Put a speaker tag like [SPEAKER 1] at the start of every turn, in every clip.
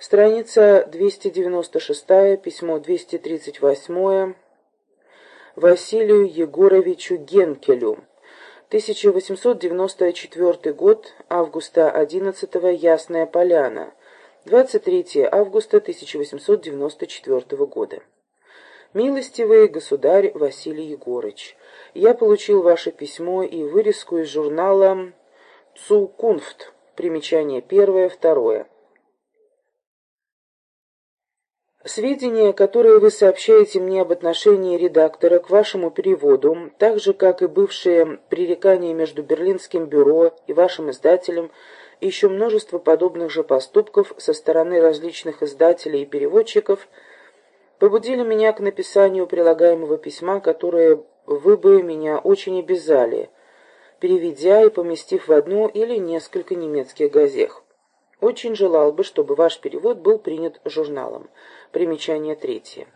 [SPEAKER 1] Страница 296, письмо 238 Василию Егоровичу Генкелю. 1894 год, августа 11 Ясная Поляна. 23 августа 1894 года. Милостивый государь Василий Егорыч, я получил ваше письмо и вырезку из журнала «Цукунфт». Примечание первое, второе. Сведения, которые вы сообщаете мне об отношении редактора к вашему переводу, так же, как и бывшие пререкания между Берлинским бюро и вашим издателем, и еще множество подобных же поступков со стороны различных издателей и переводчиков, побудили меня к написанию прилагаемого письма, которое вы бы меня очень обязали, переведя и поместив в одну или несколько немецких газет. Очень желал бы, чтобы ваш перевод был принят журналом. Примечание третье.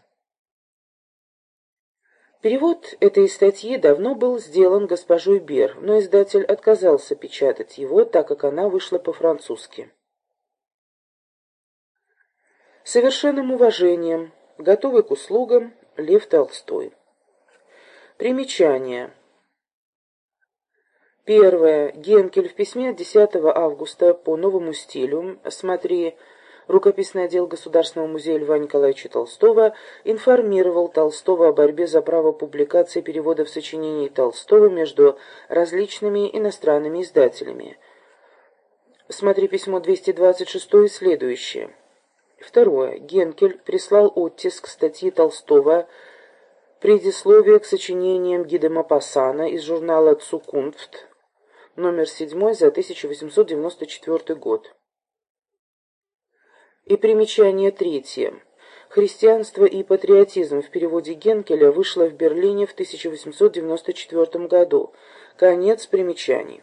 [SPEAKER 1] Перевод этой статьи давно был сделан госпожой Бер, но издатель отказался печатать его, так как она вышла по-французски. Совершенным уважением, готовый к услугам, Лев Толстой. Примечание. Первое. Генкель в письме 10 августа по новому стилю, смотри, рукописный отдел Государственного музея Льва Николаевича Толстого, информировал Толстого о борьбе за право публикации переводов сочинений Толстого между различными иностранными издателями. Смотри письмо 226 и следующее. Второе. Генкель прислал оттиск статьи Толстого «Предисловие к сочинениям Гиде Мапассана» из журнала «Цукунфт», номер 7 за 1894 год. И примечание третье. «Христианство и патриотизм» в переводе Генкеля вышло в Берлине в 1894 году. Конец примечаний.